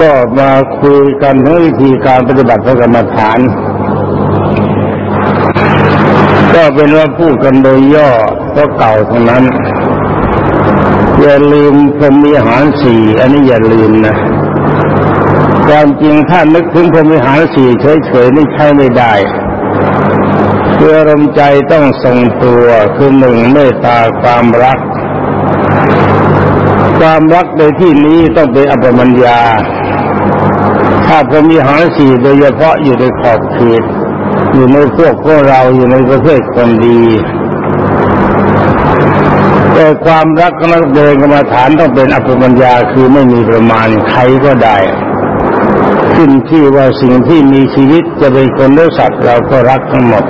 ก็มาคุยกันถึงวิธีการปฏิบัติพระกรรมฐาน ก็เป็นว่าพูดกันโดยย่อก็เก่าทั้งนั้น อย่าลืมพรมีหารสี่อันนี้อย่าลืมนะความจริงถ้านึกถึงพรมิหารสี่เฉยๆนี่ใช้ไม่ได้คืออรมใจต้องทรงตัวคือหนึ่งเมตตาความรักความรักในที่นี้ต้องเป็นอัปมัญญา ถ้าพรหมิหารสี่โดยเฉพาะอยู่ในขอบเขตอยู่ในพวกพวกเราอยู่ในประเภทคนดี แต่ความรักนักเดินกรรมฐานต้องเป็นอัปปมัญญาคือไม่มีประมาณใครก็ได้ ขึ้นที่ว่าสิ่งที่มีชีวิตจะเป็นคนหรือสัตว์เราก็รักทั้งหมด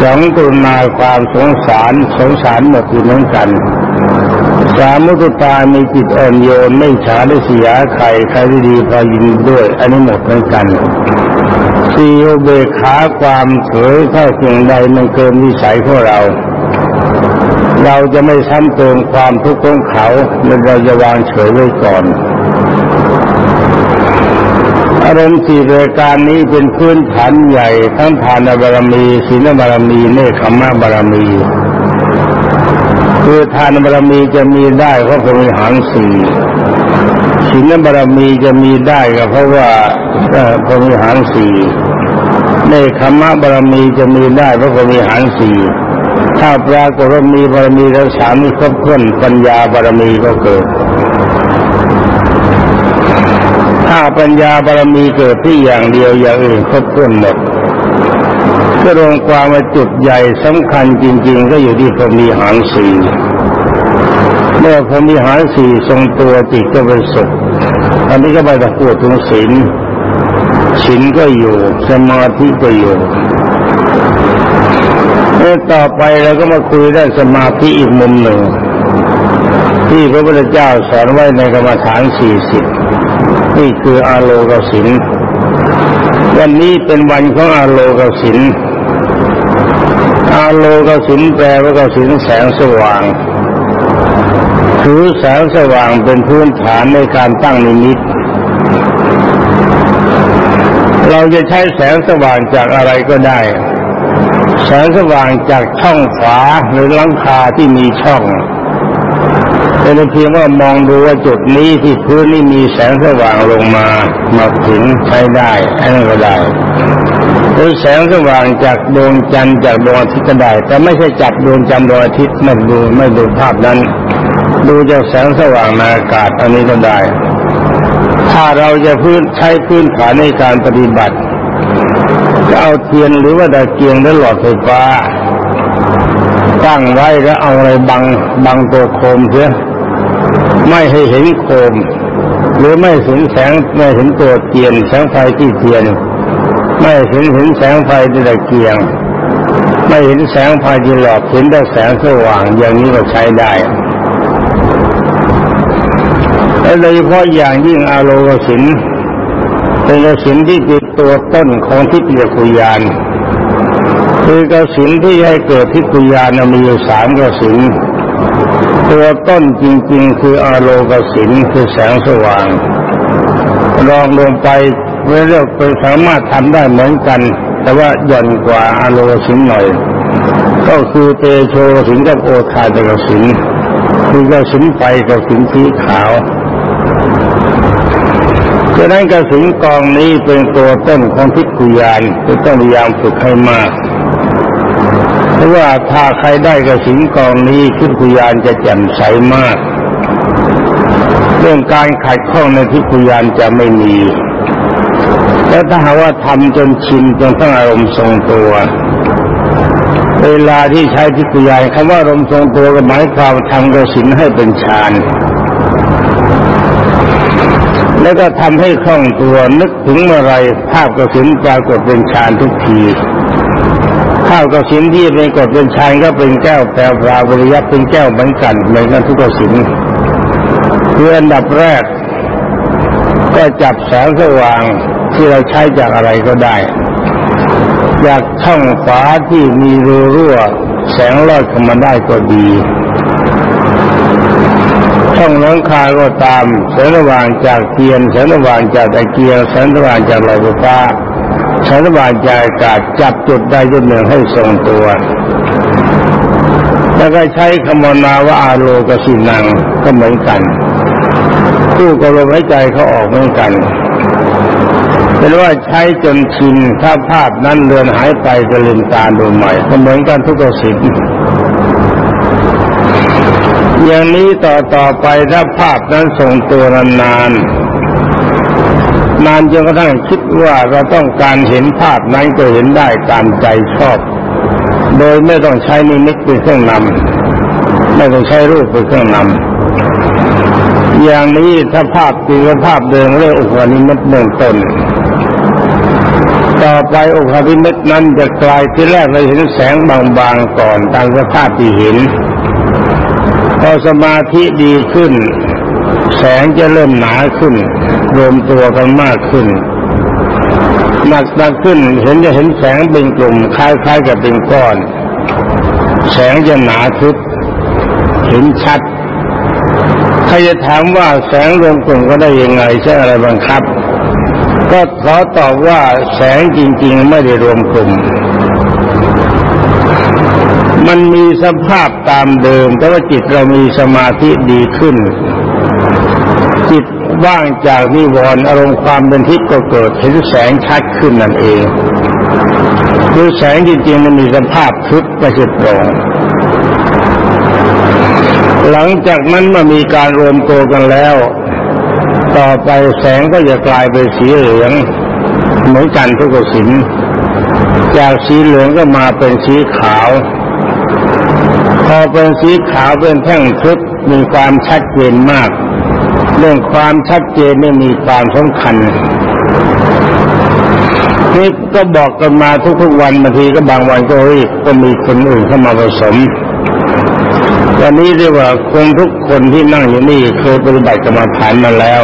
สองกรุณาความสงสารสงสารหมดอยู่เหมือนกัน สามมุตตามีจิตอ่อนโยนไม่ฉาได้เสียใครใครดีพอยินด้วย อันนี้หมดเหมือนกันสี่อเบขาความเฉยถ้าสิ่งใดมันเกินวิสัยของเรา เราจะไม่ซ้ำเติมความทุกข์ของเขาเราจะวางเฉยไว้ก่อนอารมณ์สี่รายการนี้เป็นพื้นฐานใหญ่ ทั้งทานบารมีศีลบารมีเนคขมะบารมี คือทานบารมีจะมีได้เพราะพรมีหารสี่ศีลบารมีจะมีได้ก็เพราะว่าพรมีหารสี่เนคขมะบารมีจะมีได้เพราะพรมีหารสี่ถ้าปรากฏว่ามีบารมีทั้งสามนี้ครบถ้วนปัญญาบารมีก็เกิด ถ้าปัญญาบารมีเกิดที่อย่างเดียวอย่างอื่นครบถ้วนหมด ก็รวมความว่าจุดใหญ่สำคัญจริง ๆ ก็อยู่ที่พรมีหารสีเมื่อพรมีหารสีทรงตัวจิตก็เป็นสุขอันนี้ก็ไปตะพูดถึงศีลศีลก็อยู่สมาธิก็อยู่เมื่อต่อไปเราก็มาคุยได้สมาธิอีกมุมหนึ่ง ที่พระพุทธเจ้าสอนไว้ในกรรมฐานสี่สิบนี่คืออาโลกสินวันนี้เป็นวันของอาโลกสินาโลกสินแปลว่ากสินแสงสว่างคือแสงสว่างเป็นพื้นฐานในการตั้งนิมิต เราจะใช้แสงสว่างจากอะไรก็ได้ แสงสว่างจากช่องฝาหรือลังคาที่มีช่องเป็นเพียงว่ามองดูว่าจุดนี้ที่พื้นนี่มีแสงสว่างลงมามาถึงใช้ได้อันนั้นก็ได้ รือแสงสว่างจากดวงจันทร์จากดวงอาทิตย์ก็ได้ แต่ไม่ใช่จับดวงจันทร์ดวงอาทิตย์ไม่ดูไม่ดูภาพนั้น ดูจากแสงสว่างในอากาศอันนี้ก็ได้ ถ้าเราจะพื้นใช้พื้นฐานในการปฏิบัติจะเอาเทียนหรือว่าตะเกียงหรือหลอดไฟฟ้าตั้งไว้แล้วเอาอะไรบังบังตัวโคมเสียไม่ให้เห็นโคม หรือไม่เห็นแสงไม่เห็นตัวเทียนแสงไฟที่เทียน ไม่เห็นเห็นแสงไฟที่ตะเกียง ไม่เห็นแสงไฟที่หลอดเห็นแต่แสงสว่างอย่างนี้ก็ใช้ได้และโดยเฉพาะอย่างยิ่งอาโลกสินเป็นกสินที่เป็นตัวต้นของทิพยคุยาน คือกสินที่ให้เกิดทิพยานมีอยู่สามกสินตัวต้นจริง ๆ คืออาโลกสินคือแสงสว่างลองลงไป เรื่อยๆไปสามารถทำได้เหมือนกัน แต่ว่าย่อนกว่าอาโลสินหน่อย ก็คือเตโชสินกับโอทาตกสินคือกสินไฟกับสินสีขาวดังนั้นกสินกองนี้เป็นตัวต้นของทิกุยานจะต้องพยายามฝึกให้มากเพราะว่าถ้าใครได้กระสินกองนี้ทิพยานจะแจ่มใสมาก เรื่องการขัดข้องในทิพยานจะไม่มี และถ้าหากว่าทำจนชินจนต้องอารมณ์ทรงตัว เวลาที่ใช้ทิพยานคำว่าอารมณ์ทรงตัวก็หมายความทำกระสินให้เป็นฌานแล้วก็ทำให้คล่องตัวนึกถึงเมื่อไรภาพกระสินปรากฏเป็นฌานทุกทีข้าวกับสินที่เป็นกฎเป็นชายก็เป็นแก้วแต่ปราบริยัตเป็นแก้วเหมือนกันเหมือนกันทุกกสินคืออันดับแรก ก็จับแสงสว่าง ที่เราใช้จากอะไรก็ได้ จากช่องฝาที่มีรูรั่ว แสงลอดเข้ามาได้ก็ดีช่องหลังคาก็ตามแสงสว่างจากเทียนแสงสว่างจากตะเกียงแสงสว่างจากหลอดไฟฟ้าแสงสว่างจากอากาศจับจุดใดจุดหนึ่งให้ทรงตัวแล้วก็ใช้คำนาว่าอาโลกสินังก็เหมือนกันคู่กับลมหายใจเขาออกเหมือนกัน เป็นว่าใช้จนชินถ้าภาพนั้นเลือนหายไปก็ลืมตาดูใหม่ก็เหมือนกันทุกสิ่งอย่างนี้ต่อต่อไปถ้าภาพนั้นส่งตัวนานนานนานจนกระทั่งคิดว่าเราต้องการเห็นภาพนั้นก็เห็นได้ตามใจชอบ โดยไม่ต้องใช้นิมิตเป็นเครื่องนำไม่ต้องใช้รูปเป็นเครื่องนำอย่างนี้ถ้าภาพจริงภาพเดิมเรียกอุปนิมิตเบื้องต้น ไปอุปนิมิตนั้นจะกลายที่แรกเราเห็นแสงบางๆก่อนตามสภาพที่เห็น พอสมาธิดีขึ้น แสงจะเริ่มหนาขึ้น รวมตัวกันมากขึ้นหนักหนักขึ้นเห็นจะเห็นแสงเป็นกลุ่มคล้ายๆกับเป็นก้อน แสงจะหนาทึบเห็นชัดใครจะถามว่าแสงรวมกลุ่มก็ได้ยังไงใช่อะไรบังคับ ก็ขอตอบว่าแสงจริง ๆ ไม่ได้รวมกลุ่ม มันมีสภาพตามเดิม แต่ว่าจิตเรามีสมาธิดีขึ้น จิตว่างจากนิวรณ์อารมณ์ความเป็นทิพย์ก็เกิดเห็นแสงชัดขึ้นนั่นเองคือแสงจริงๆมันมีสภาพทึบไม่ใช่ตรงหลังจากนั้นมามีการรวมตัวกันแล้ว ต่อไปแสงก็จะกลายเป็นสีเหลืองเหมือนกันทุกสินจากสีเหลืองก็มาเป็นสีขาว พอเป็นสีขาวเป็นแท่งทึบมีความชัดเจนมาก เรื่องความชัดเจนไม่มีความสำคัญนี่ก็บอกกันมาทุกๆวันบางทีก็บางวันก็รีบก็มีคนอื่นเข้ามาผสม วันนี้เรียกว่าคนทุกคนที่นั่งอยู่นี่เคยปฏิบัติกรรมฐานมาแล้ว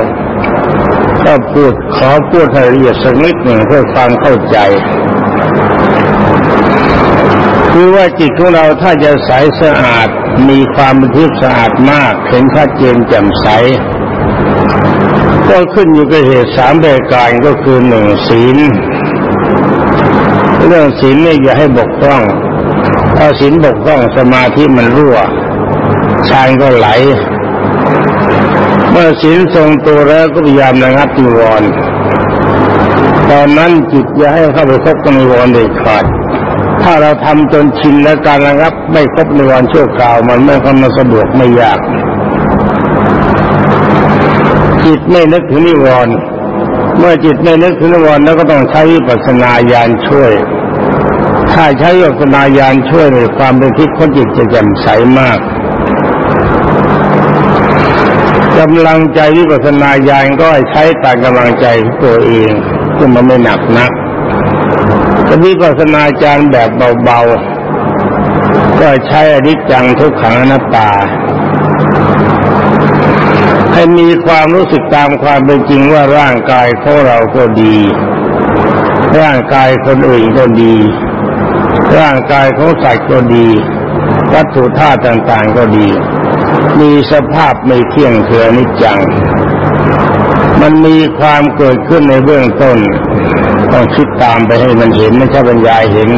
ก็พูดขอพูดให้ละเอียดสักนิดหนึ่งเพื่อความเข้าใจคือว่าจิตของเราถ้าจะใสสะอาดมีความเป็นทิพย์สะอาดมากเห็นชัดเจนแจ่มใสก็ขึ้นอยู่กับเหตุสามประการก็คือหนึ่งศีลเรื่องศีลเนี่ยอย่าให้บกพร่อง ถ้าศีลบกพร่องสมาธิมันรั่ว ฌานก็ไหล เมื่อศีลทรงตัวแล้วก็พยายามระงับนิวรณ์ตอนนั้นจิตอย่าให้เข้าไปคบกับนิวรณ์เด็ดขาดถ้าเราทำจนชินแล้วการระงับไม่ครบในวันชั่วคราวมันไม่ค่อยมาสะดวกไม่ยาก จิตไม่นึกถึงนิวรณ์เมื่อจิตไม่นึกถึงนิวรณ์แล้วก็ต้องใช้วิปัสสนาญาณช่วย ถ้าใช้วิปัสสนาญาณช่วยในความเป็นทิพย์ของจิตจะแจ่มใสมาก กำลังใจวิปัสนาญาณก็ใช้ตามกำลังใจตัวเองซึ่งมันไม่หนักนักจะวิปัสนาจารย์แบบเบาๆ ก็ใช้อนิจจังทุกขังอนัตตา ให้มีความรู้สึกตามความเป็นจริงว่าร่างกายของเราก็ดี ร่างกายคนอื่นก็ดี ร่างกายของสัตว์ก็ดี วัตถุธาตุต่างๆก็ดี มีสภาพไม่เที่ยงเถือนิจจัง มันมีความเกิดขึ้นในเบื้องต้น ต้องคิดตามไปให้มันเห็นไม่ใช่บรรยายเห็น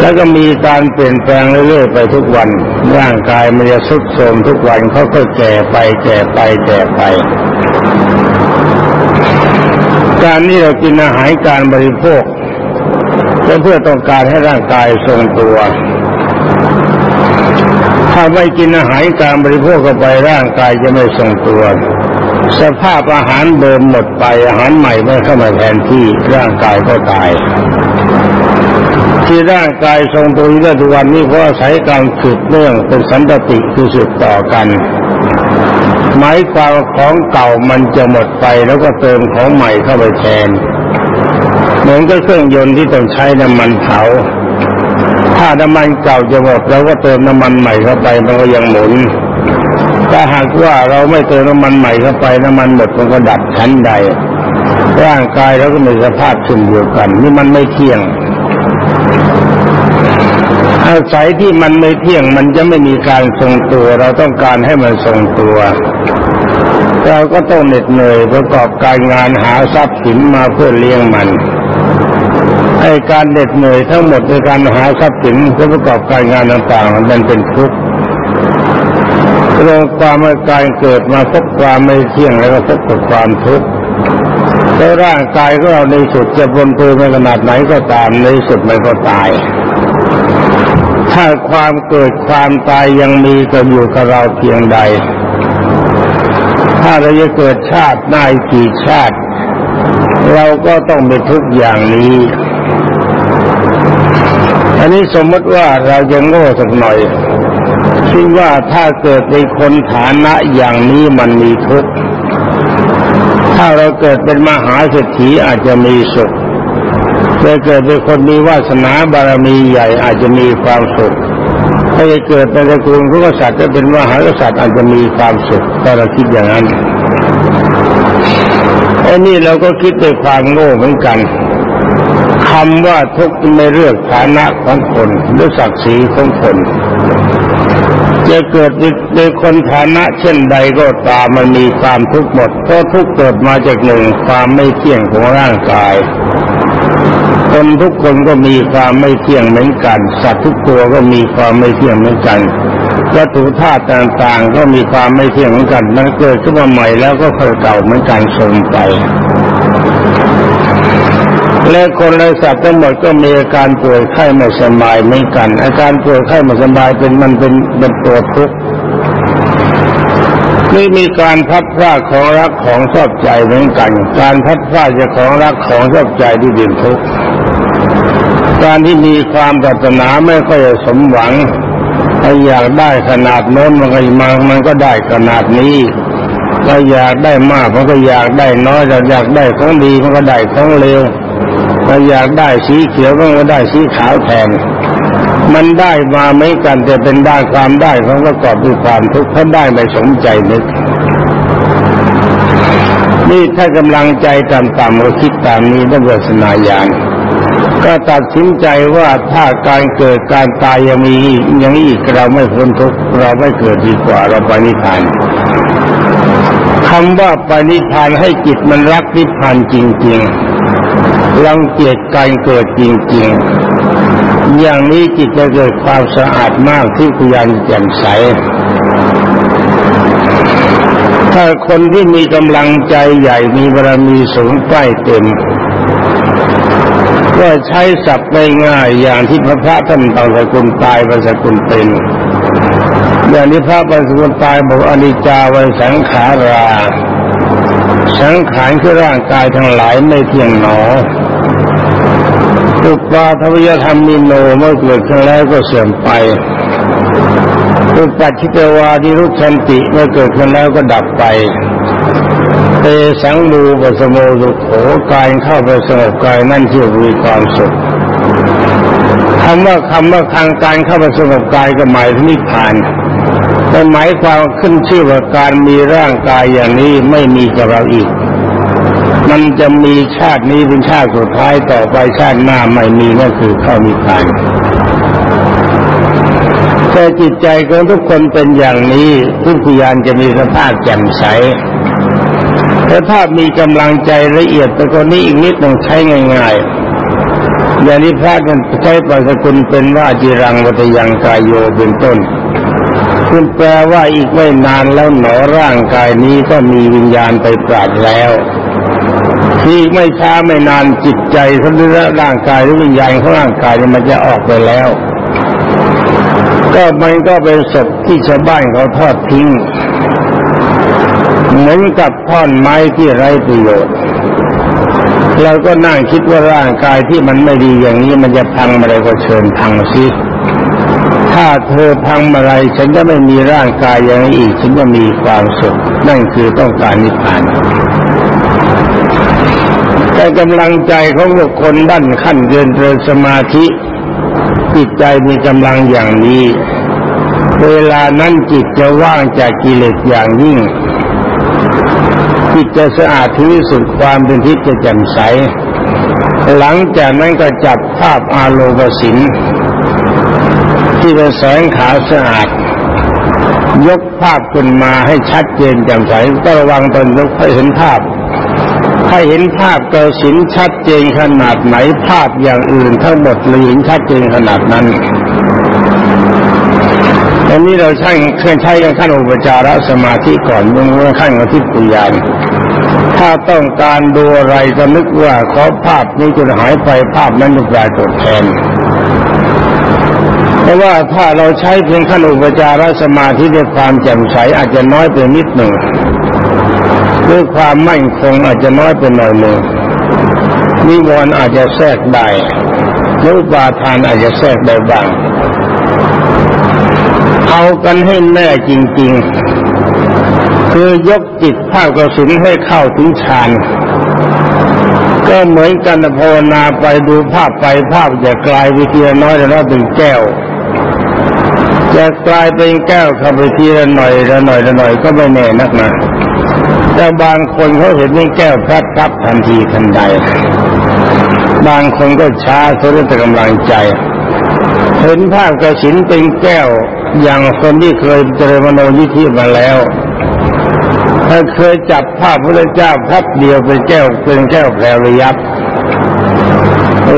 แล้วก็มีการเปลี่ยนแปลงเรื่อยๆไปทุกวัน ร่างกายมันจะสุดโทรมทุกวันเขาก็แก่ไปแก่ไปแก่ไป การที่เรากินอาหารการบริโภคเพื่อต้องการให้ร่างกายทรงตัว ถ้าไม่กินอาหารการบริโภคเข้าไปร่างกายจะไม่ทรงตัว สภาพอาหารเดิมหมดไปอาหารใหม่ไม่เข้ามาแทนที่ร่างกายก็ตาย ที่ร่างกายทรงตัวอยู่ทุกวันนี้เพราะใช้การสืบเนื่องเป็นสันติคือสืบต่อกันหมายความของเก่ามันจะหมดไปแล้วก็เติมของใหม่เข้าไปแทนเหมือนกับเครื่องยนต์ที่ต้องใช้น้ำมันเผา ถ้าน้ำมันเก่าจะหมดแล้วก็เติมน้ำมันใหม่เข้าไปมันก็ยังหมุนถ้าหากว่าเราไม่เติมน้ำมันใหม่เข้าไปน้ำมันหมดมันก็ดับชั้นใด ร่างกายเราก็มีสภาพเช่นเดียวกัน นี่มันไม่เที่ยง อาศัยที่มันไม่เที่ยงมันจะไม่มีการทรงตัว เราต้องการให้มันทรงตัวเราก็ต้องเหน็ดเหนื่อยประกอบการงานหาทรัพย์สินมาเพื่อเลี้ยงมัน ไอ้การเหน็ดเหนื่อยทั้งหมดในการหาทรัพย์สินเพื่อประกอบการงานต่างๆมันเป็นทุกข์เรื่องความการเกิดมาพบความไม่เที่ยงแล้วก็พบกับความทุกข์แล้วร่างกายของเราในสุดจะบนเพือในขนาดไหนก็ตามในสุดมันก็ตาย ถ้าความเกิดความตายยังมีก็อยู่กับเราเพียงใด ถ้าเราจะเกิดชาติหน้ากี่ชาติ เราก็ต้องเป็นทุกอย่างนี้ อันนี้สมมติว่าเราจะโง่สักหน่อยคิดว่าถ้าเกิดเป็นคนฐานะอย่างนี้มันมีทุกข์ถ้าเราเกิดเป็นมหาเศรษฐีอาจจะมีสุขถ้าเกิดเป็นคนมีวาสนาบารมีใหญ่อาจจะมีความสุขถ้าเกิดเป็นตระกูลพระกษัตริย์จะเป็นมหากษัตริย์อาจจะมีความสุขถ้าเราคิดอย่างนั้นไอ้นี่เราก็คิดด้วยความโง่เหมือนกัน คำว่าทุกข์ไม่เลือกฐานะของคนหรือศักดิ์ศรีของคน จะเกิดในคนฐานะเช่นใดก็ตามมันมีความทุกข์หมดเพราะทุกข์เกิดมาจากหนึ่งความไม่เที่ยงของร่างกายคนทุกคนก็มีความไม่เที่ยงเหมือนกัน สัตว์ทุกตัวก็มีความไม่เที่ยงเหมือนกันวัตถุธาตุต่างๆ ก็มีความไม่เที่ยงเหมือนกัน มันเกิดขึ้นมาใหม่แล้วก็เก่าเหมือนกันทรงไป และคนและสัตว์ทั้งหมดก็มีอาการป่วยไข้ไม่สบายเหมือนกัน อาการป่วยไข้ไม่สบายเป็นมันเป็นเป็นตัวทุกข์ไม่มีการพัดพลาดของรักของชอบใจเหมือนกัน การพัดพลาดจากของรักของชอบใจที่เป็นทุกข์การที่มีความปรารถนาไม่ค่อยสมหวังถ้าอยากได้ขนาดโน้นมันก็มามันก็ได้ขนาดนี้ถ้าอยากได้มากมันก็อยากได้น้อยอยากได้ของดีมันก็ได้ของเลว ถ้าอยากได้สีเขียวก็ได้สีขาวแทน มันได้มาไม่กันแต่เป็นได้ความได้ของประกอบด้วยความทุกข์ถ้าได้ไม่สมใจนึกนี่ถ้ากำลังใจต่ำๆเราคิดตามนี้ต้องเวสนาญาณก็ตัดสินใจว่าถ้าการเกิดการตายยังมีอย่างนี้อีกเราไม่พ้นทุกข์เราไม่เกิดดีกว่าเราไปนิพพานคำว่าไปนิพพานให้จิตมันรักนิพพานจริง ๆ รังเกียจการเกิดจริงๆ อย่างนี้จิตจะเกิดความสะอาดมากที่พยานแจ่มใส ถ้าคนที่มีกำลังใจใหญ่มีบารมีสูงใกล้เต็มก็ใช้ศัพท์ง่ายๆอย่างที่พระพระท่านต่างสกุลตายบรรสกุลเป็นอย่างนี้พระบรรสกุลตายบอกอนิจจาวันสังขารา สังขารคือร่างกายทั้งหลายไม่เที่ยงหนอ อุปาทวิยธรรมมิโนเมื่อเกิดขึ้นแล้วก็เสื่อมไปอุปัชิตวาดิรุชันติเมื่อเกิดขึ้นแล้วก็ดับไปเตสังมูปสโมสุโขกายเข้าไปสงบกายนั่นที่มีความสุขคำว่าคำว่าทางการเข้าไปสงบกายก็หมายถึงนิพพานแต่หมายความขึ้นชื่อว่าการมีร่างกายอย่างนี้ไม่มีกับเราอีก มันจะมีชาตินี้เป็นชาติสุดท้ายต่อไปชาติหน้าไม่มีนั่นคือเข้ามีพานแต่จิตใจของทุกคนเป็นอย่างนี้ทุกพยานจะมีสภาพแจ่มใสแต่ถ้ามีกำลังใจละเอียดแต่คนนี้อีกนิดต้องใช้ง่ายๆอย่างนี้พระกันใช้ปัสกุลเป็นว่าจิรังวัตยังกายโยเป็นต้นคุณแปลว่าอีกไม่นานแล้วหนอร่างกายนี้ก็มีวิญญาณไปปราดแล้ว ที่ไม่ช้าไม่นานจิตใจทั้งรื่องร่างกายหรือวิญญาณของร่างกายมันจะออกไปแล้ว ก็มันก็เป็นศพที่ชาวบ้านเขาทอดทิ้ง เหมือนกับท่อนไม้ที่ไร้ประโยชน์เราก็นั่งคิดว่าร่างกายที่มันไม่ดีอย่างนี้มันจะพังอะไรก็เชิญพังซิถ้าเธอพังอะไร ฉันจะไม่มีร่างกายอย่างนี้อีก ฉันจะมีความสุข นั่นคือต้องการนิพพาน กำลังใจของบุคคลด้านขั้นเดินเดินสมาธิ จิตใจมีกำลังอย่างนี้ เวลานั้นจิตจะว่างจากกิเลสอย่างยิ่ง จิตจะสะอาดที่สุดความเป็นทิพย์จะแจ่มใส หลังจากนั้นก็จับภาพอาโลกสินที่เป็นแสงขาวสะอาดยกภาพขึ้นมาให้ชัดเจนแจ่มใสก็ระวังตนยกให้เห็นภาพ ถ้าเห็นภาพกระสินชัดเจนขนาดไหนภาพอย่างอื่นทั้งหมดเลยเห็นชัดเจนขนาดนั้นอันนี้เราใช้เครื่องใช้กันขั้นอุปจารสมาธิก่อนยังไม่ขั้นองทิพยานถ้าต้องการดูอะไรก็นึกว่าขอภาพนี้จะหายไปภาพนั้นจะกลายตัวแทนเพราะว่าถ้าเราใช้เพียงขั้นอุปจารสมาธิด้วยความแจ่มใสอาจจะน้อยไปนิดหนึ่ง ด้วยความมั่นคงอาจจะน้อยไปหน่อยหนึ่งนิวรณ์อาจจะแทรกได้ยุบาทานอาจจะแทรกได้บ้างเอากันให้แน่จริง ๆ คือยกจิตภาพกระสุนให้เข้าถึงฌานก็เหมือนกันภาวนาไปดูภาพไปภาพจะกลายไปทีละน้อยแล้วเป็นแก้วจะกลายเป็นแก้วเข้าไปทีละหน่อยละหน่อยละหน่อยก็ไม่แน่นักนะ แต่บางคนเขาเห็นเป็นแก้วพลัดรับทันทีทันใด บางคนก็ช้าสุดแต่กำลังใจ เห็นภาพกระสินเป็นแก้วอย่างคนที่เคยเจริญมโนยิธิมาแล้ว ถ้าเคยจับภาพพระเจ้าพับเดียวเป็นแก้วเป็นแก้วแผลระยับ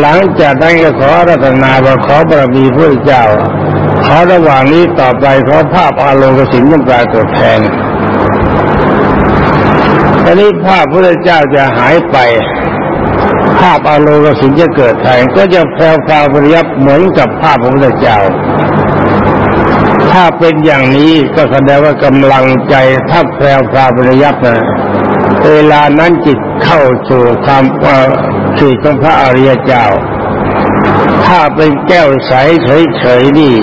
หลังจากนั้นก็ขอรัตนาว่าขอบารมีพระเจ้าขอระหว่างนี้ต่อไปขอภาพอาโลกสินยังปรากฏแทน อนนี้ภาพพระเจ้าจะหายไป ภาพอาโลกสินจะเกิดแทนก็จะแพรวพราวปริยับเหมือนกับภาพพระพุทธเจ้า ถ้าเป็นอย่างนี้ก็แสดงว่ากำลังใจถ้าแพรวพราบริยับนะเวลานั้นจิตเข้าสู่ความขีดของพระอริยเจ้า ถ้าเป็นแก้วใสเฉยๆนี่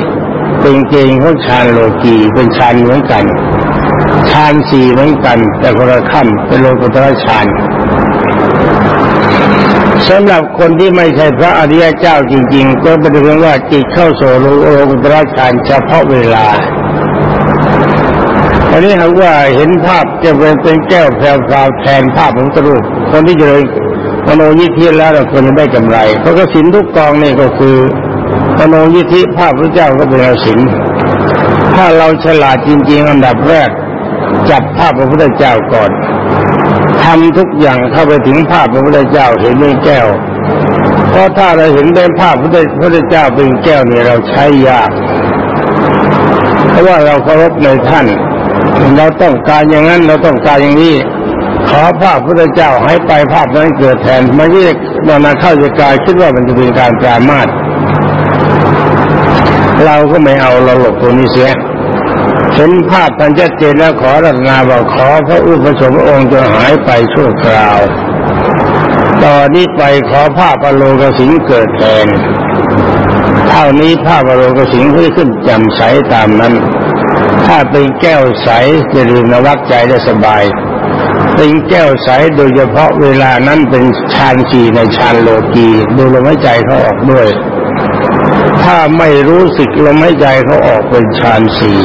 เป็นเกณฑ์ของฌานโลกีเป็นฌานเหมือนกัน ฌานสี่เหมือนกัน แต่คนละขั้นเป็นโลกุตระฌานสำหรับคนที่ไม่ใช่พระอริยเจ้าจริง ๆ ก็เป็นเรื่องว่าจิตเข้าสู่โลกุตระฌานเฉพาะเวลาอันนี้หากว่าเห็นภาพจะเป็นเป็นแก้วแพรวแทนภาพของตรูปคนที่เจริญมโนยิทธิแล้วคนจะได้กำไร เพราะก็สินทุกกองนี่ก็คือมโนยิทธิภาพพระเจ้าก็เป็นสินถ้าเราฉลาดจริง ๆ อันดับแรก จับภาพพระพุทธเจ้าก่อนทำทุกอย่างเข้าไปถึงภาพพระพุทธเจ้าเห็นเป็นแก้ว เพราะถ้าเราเห็นเป็นภาพพระพุทธเจ้าเป็นแก้วเนี่ยเราใช้ยาก เพราะว่าเราเคารพในท่าน เราต้องการอย่างนั้นเราต้องการอย่างนี้ ขอภาพพระเจ้าให้ไปภาพนั้นเกิดแทนไม่ใช่นอนเข้าจะกายคิดว่ามันจะเป็นการปรามาสเราก็ไม่เอาเราหลบตัวนี้เสีย เห็นภาพทันชัดเจนแล้วขอรัตนาบอกขอพระอุปสมองค์จะหายไปชั่วคราว ตอนนี้ไปขอภาพอโลกสิงเกิดแทน เท่านี้ภาพอโลกสิงก็ขึ้นจำใสตามนั้น ถ้าเป็นแก้วใสจะลืมนวักใจได้สบาย เป็นแก้วใสโดยเฉพาะเวลานั้นเป็นฌานสีในฌานโลกีดูลมหายใจเขาออกด้วย ถ้าไม่รู้สึกลมหายใจเขาออกเป็นฌานสี่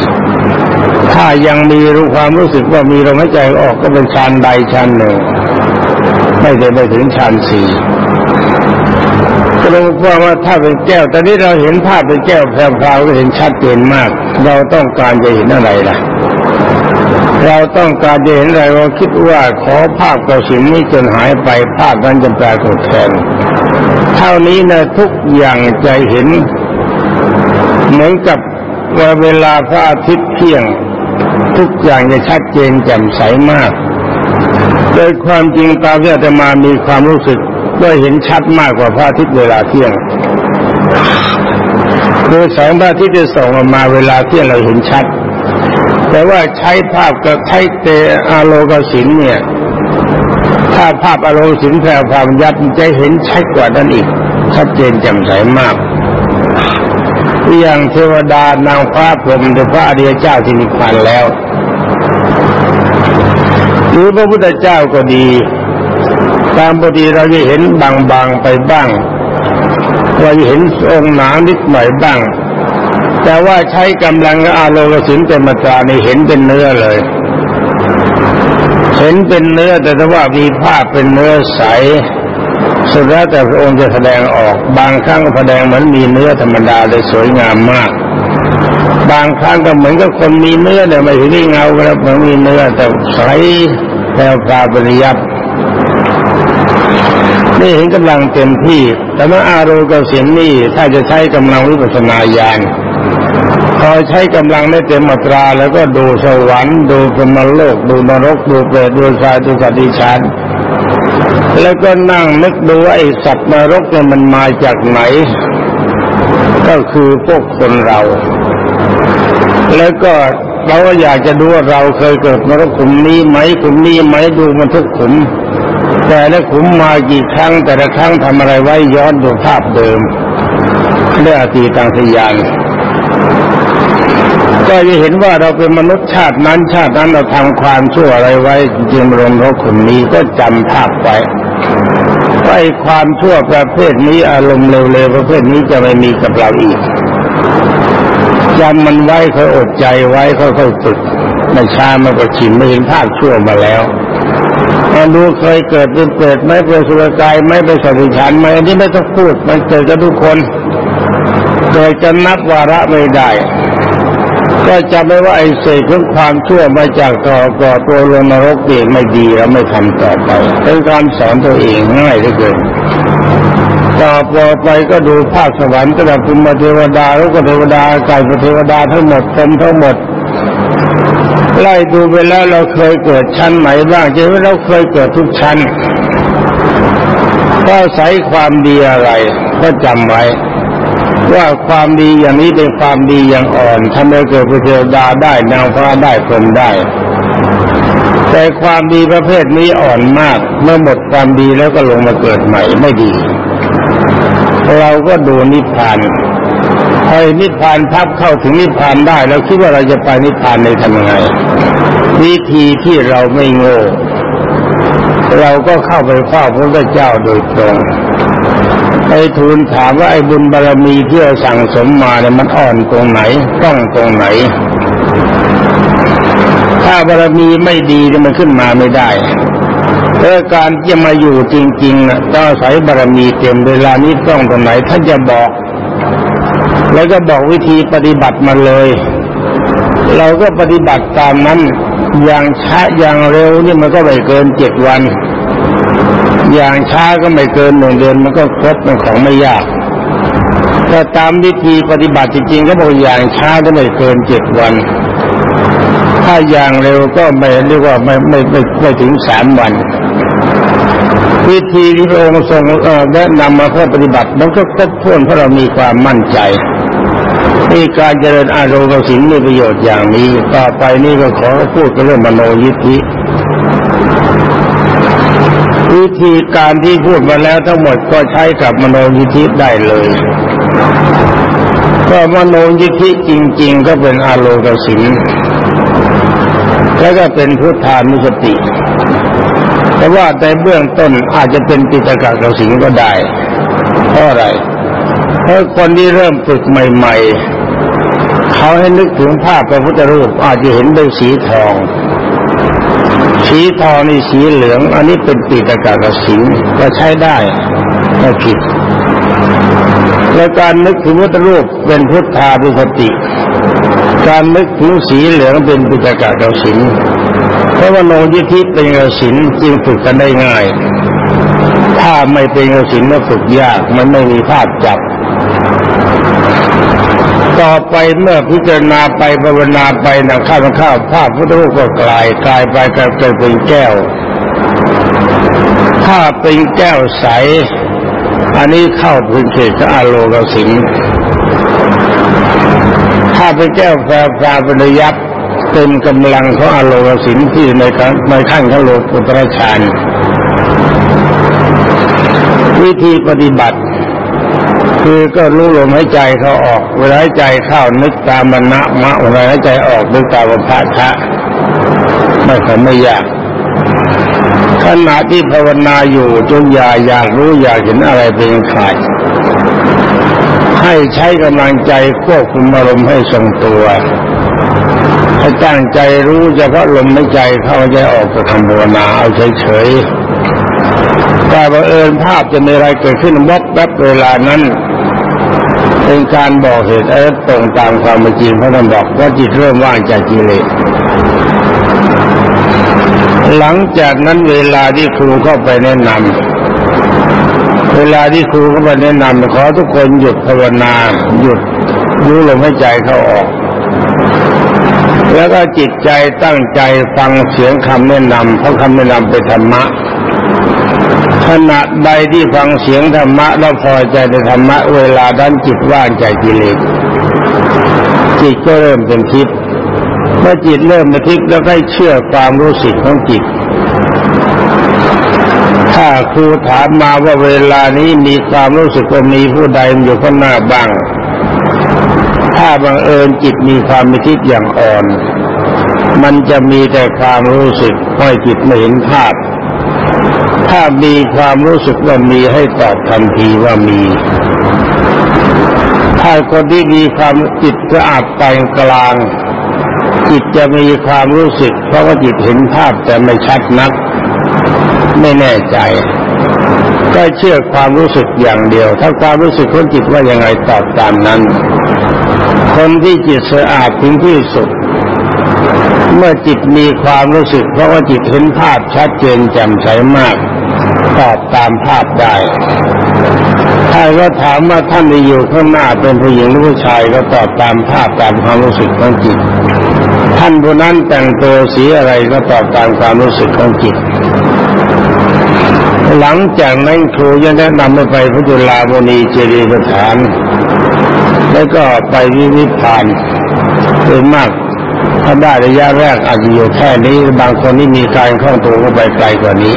ถ้ายังมีรู้ความรู้สึกว่ามีลมหายใจออกก็เป็นฌานใดฌานหนึ่งไม่ได้ไปถึงฌานสี่ก็รู้ว่าว่าถ้าเป็นแก้ว ตอนนี้เราเห็นภาพเป็นแก้วแพรวๆก็เห็นชัดเจนมาก เราต้องการจะเห็นอะไรล่ะ เราต้องการจะเห็นอะไรเราคิดว่าขอภาพกระสินนี้จนหายไปภาพนั้นจะปรากฏแทน เท่านี้นะทุกอย่างใจเห็น เหมือนกับว่าเวลาพระอาทิตย์เที่ยง ทุกอย่างจะชัดเจนแจ่มใสมาก โดยความจริงตามที่อาตมามีความรู้สึกด้ว่าเห็นชัดมากกว่าพระอาทิตย์เวลาเที่ยงโดยแสงพระอาทิตย์จะส่องออกมาเวลาเที่ยงเราเห็นชัด แต่ว่าใช้ภาพกับใช้เตอาโลกสินเนี่ย ถ้าภาพอารมณ์สินแพรความยับจะเห็นชัดกว่านั้นอีก ชัดเจนแจ่มใสมาก อย่างเทวดานางฟ้าพรหมหรือพระอริยเจ้าที่นิพพานแล้ว หรือพระพุทธเจ้าก็ดี ตามปกติเราจะเห็นบางๆไปบ้างเราจะเห็นองค์หนานิดหน่อยบ้าง แต่ว่าใช้กำลังอาโลกสินเป็นมาตราในเห็นเป็นเนื้อเลย เห็นเป็นเนื้อแต่ว่ามีภาพเป็นเนื้อใส สุดแล้วแต่พระองค์จะแสดงออก บางครั้งแสดงเหมือนมีเนื้อธรรมดาเลยสวยงามมาก บางครั้งก็เหมือนกับคนมีเนื้อเนี่ยไม่ถึงได้เงาครับเหมือนมีเนื้อแต่ใสแผ่วพราบริยับนี่เห็นกำลังเต็มที่ แต่เมื่ออารมณ์กับเสียงนี่ถ้าจะใช้กำลังวิปัสสนาญาณพอใช้กำลังได้เต็มอัตรา แล้วก็ดูสวรรค์ดูพรมโลก ดูนรก ดูเปรตดูชายดูสัตว์ดิฉัน แล้วก็นั่งนึกดูว่าไอ้สัตว์นรกเนี่ยมันมาจากไหน ก็คือพวกคนเรา แล้วก็เราก็อยากจะดูว่าเราเคยเกิดนรกขุมนี้ไหมขุมนี้ไหมดูมันทุกขุม แต่ละขุมมากี่ครั้ง แต่ละครั้งทำอะไรไว้ย้อนดูภาพเดิมเรื่องอตีตังสยานก็จะเห็นว่าเราเป็นมนุษย์ชาตินั้นชาตินั้นเราทำความชั่วอะไรไว้จึงลงรกขุมนี้ก็จำภาพไว้ ไอ้ความชั่วประเภทนี้อารมณ์เร็วๆประเภทนี้จะไม่มีกับเราอีกจำมันไว้ค่อยอดใจไว้ค่อยๆฝึกไม่ช้ามันก็ชินไม่เห็นภาพชั่วมาแล้วมาดูเคยเกิดเป็นเกิดไม่เป็นสุรกายไม่เป็นสัตว์ฉันไหมอันนี้ไม่ต้องพูดมันเกิดกับทุกคนโดยจะนับวาระไม่ได้ ก็จะไม่ว่าไอ้เศษของความชั่วมาจากต่อก่อตัวลงนรกเองไม่ดีแล้วไม่ทำต่อไป เป็นการสอนตัวเองง่ายเหลือเกินต่อไปก็ดูภาคสวรรค์ระดับภูมิเทวดาลูกเทวดาไก่เทวดาทั้งหมดเต็มทั้งหมดไล่ดูไปแล้วเราเคยเกิดชั้นไหนบ้างจะว่าเราเคยเกิดทุกชั้นก็ใส่ความดีอะไรก็จำไว้ ว่าความดีอย่างนี้เป็นความดีอย่างอ่อนทำให้เกิดพระเทวดาได้นางฟ้าได้พรมได้ แต่ความดีประเภทนี้อ่อนมาก เมื่อหมดความดีแล้วก็ลงมาเกิดใหม่ไม่ดี เราก็ดูนิพพานพอนิพพานทับเข้าถึงนิพพานได้เราคิดว่าเราจะไปนิพพานในทำยังไงวิธีที่เราไม่โง่เราก็เข้าไปเฝ้าพระเจ้าโดยตรง ไปทูลถามว่าไอ้บุญบารรมีที่เราสั่งสมมาเนี่ยมันอ่อนตรงไหน ต้องตรงไหน ถ้าบารรมีไม่ดีเนี่ยมันขึ้นมาไม่ได้เออการจะมาอยู่จริงๆนะต้องอาศัยบารรมีเต็มเวลานี้ต้องตรงไหนท่านจะบอก แล้วก็บอกวิธีปฏิบัติมาเลย เราก็ปฏิบัติตามนั้นอย่างช้าอย่างเร็วนี่มันก็ไม่เกินเจ็ดวัน อย่างช้าก็ไม่เกินหนึ่งเดือนมันก็ครบเป็นของไม่ยากถ้าตามวิธีปฏิบัติจริงๆก็บอกอย่างช้าก็ไม่เกินเจ็ดวัน ถ้าอย่างเร็วก็ไม่เรียกว่าไม่ไม่ไม่ไม่ถึงสามวัน วิธีที่พระองค์ทรงแนะนำมาเพื่อปฏิบัติมันก็ครบถ้วนเพราะเรามีความมั่นใจนี่การเจริญอารมณ์กับศีลมีประโยชน์อย่างนี้ ต่อไปนี่ก็ขอพูดเรื่องมโนยิทธิ วิธีการที่พูดมาแล้วทั้งหมดก็ใช้กับมโนยิทธิได้เลยก็มโนยิทธิจริง ๆ ก็เป็นอารมณ์กับศีลแล้วก็เป็นพุทธานุสติ แต่ว่าในเบื้องต้นอาจจะเป็นปิตกะกับศีลก็ได้เพราะอะไรเพราะคนที่เริ่มฝึกใหม่ ๆ เขาให้นึกถึงภาพพระพุทธรูปอาจจะเห็นเป็นสีทอง สีทองนี่สีเหลือง อันนี้เป็นปีตกากสิงก็ใช้ได้ไม่ผิดและการนึกถึงพุทธรูปเป็นพุทธาภิสติ การนึกถึงสีเหลืองเป็นปิตกากสิงเพราะว่าโนยิธิเป็นกสินจึงฝึกกันได้ง่าย ถ้าไม่เป็นกสินก็ฝึกยากมันไม่มีภาพจับ ต่อไปเมื่อพิจารณาไปภาวนาไปนะข้าวข้าวภาพพุทธรูปก็กลายกลายไปกลายเป็นแก้ว ถ้าเป็นแก้วใส อันนี้เข้าพื้นเขตอาโลกสิงถ้าเป็นแก้วแฟร์ฟาเป็นยับเต็มกำลังของอาโลกสินที่ในในขั้นของโลกุตรชานวิธีปฏิบัติ คือก็รู้ลมหายใจเขาออก เวลาหายใจเข้านึกตามมณะมะเวลาหายใจออกนึกตามพระทะไม่ค่ไม่ยากขณะที่ภาวนาอยู่จงอย่าอยากรู้อยากเห็นอะไรเป็นขาดให้ใช้กำลังใจควบคุมอารมณ์ให้ทรงตัวให้ตั้งใจรู้เฉพาะลมหายใจเข้าใจออกก็ทำภาวนาเอาเฉยๆ แต่บังเอิญภาพจะมีอะไรเกิดขึ้นวับแวบเวลานั้น เป็นการบอกเหตุเออตรงตามความเป็นจริงพระท่านบอกว่าจิตเริ่มว่างจากกิเลสหลังจากนั้นเวลาที่ครูเข้าไปแนะนำเวลาที่ครูเข้าไปแนะนำขอทุกคนหยุดภาวนาหยุดรู้ลมหายใจเข้าออก แล้วก็จิตใจตั้งใจฟังเสียงคำแนะนำเพราะคำแนะนำเป็นธรรมะ ขณะใดที่ฟังเสียงธรรมะแล้วพอใจในธรรมะเวลาด้านจิตว่างใจกิเลสจิตก็เริ่มเป็นทิพย์เมื่อจิตเริ่มเป็นทิพย์แล้วให้เชื่อความรู้สึกของจิต ถ้าครูถามมาว่าเวลานี้มีความรู้สึกว่ามีผู้ใดอยู่ข้างหน้าบ้าง ถ้าบังเอิญจิตมีความมีทิพย์อย่างอ่อน มันจะมีแต่ความรู้สึกไม่จิตไม่เห็นภาพ ถ้ามีความรู้สึกว่ามีให้ตอบทันทีว่ามี ถ้าคนที่มีความจิตสะอาดไปกลาง จิตจะมีความรู้สึก เพราะว่าจิตเห็นภาพแต่ไม่ชัดนัก ไม่แน่ใจ ก็เชื่อความรู้สึกอย่างเดียว ถ้าความรู้สึกของจิตว่ายังไงตอบตามนั้น คนที่จิตสะอาดถึงที่สุดเมื่อจิตมีความรู้สึกเพราะว่าจิตเห็นภาพชัดเจนแจ่มใสมาก ตอบตามภาพได้ถ้าก็ถามว่าท่านที่อยู่ข้างหน้าเป็นผู้หญิงหรือผู้ชายก็ตอบตามภาพตามความรู้สึกของจิต ท่านผู้นั้นแต่งตัวสีอะไรก็ตอบตามความรู้สึกของจิต หลังจากนั้นครูยังแนะนำให้ไปพระจุลาโมนีเจดีย์สถาน แล้วก็ไปวิวิพานโดยมากถ้าได้ระยะแรกอาจจะอยู่แค่นี้บางคนที่มีการคล่องตัวก็ไปไกลกว่านี้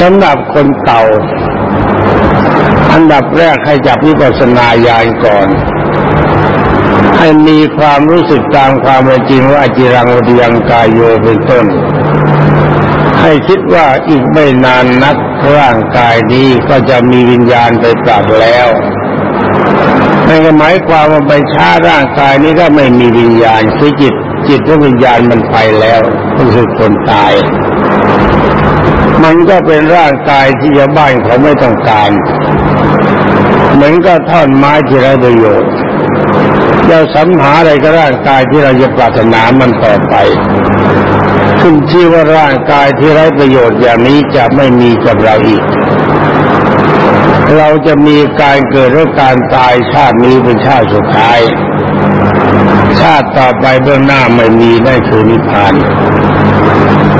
สำหรับคนเก่า อันดับแรกให้จับวิปัสสนาญาณก่อน ให้มีความรู้สึกตามความเป็นจริงว่าจิรังวดียังกายโยเป็นต้น ให้คิดว่าอีกไม่นานนักร่างกายนี้ก็จะมีวิญญาณไปปรับแล้วนั่นก็หมายความว่าไปช้าร่างกายนี้ก็ไม่มีวิญญาณคือจิต จิตและวิญญาณมันไปแล้วก็คือคนตาย มันก็เป็นร่างกายที่ชาวบ้านเขาไม่ต้องการเหมือนกับท่อนไม้ที่ไร้ประโยชน์เราสรรหาอะไรก็ร่างกายที่เราจะปรารถนามันต่อไป ขึ้นชื่อว่าร่างกายที่ไร้ประโยชน์อย่างนี้จะไม่มีกับเราอีก เราจะมีการเกิดและการตายชาตินี้เป็นชาติสุดท้าย ชาติต่อไปเบื้องหน้าไม่มีได้คือนิพพาน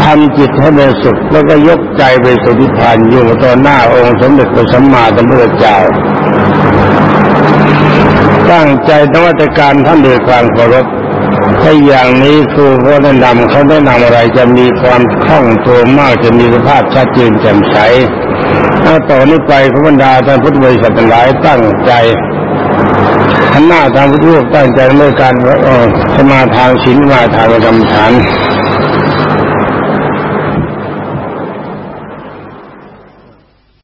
ทำจิตให้เป็นสุขแล้วก็ยกใจไปสู่นิพานอยู่ต่อหน้าองค์สมเด็จพระสัมมาสัมพุทธเจ้า ตั้งใจนวัตการท่านด้วยความเคารพถ้าอย่างนี้ครูเขาแนะนำเขาแนะนำอะไรจะมีความคล่องตัวมากจะมีสภาพชัดเจนแจ่มใสถ้าต่อนนี้ไปขบรรดาท่านพุทธบริษัทหลายตั้งใจหันหน้าทางพุทธรูปตั้งใจเมื่อการสมาทางศีลมาทางกรรมฐาน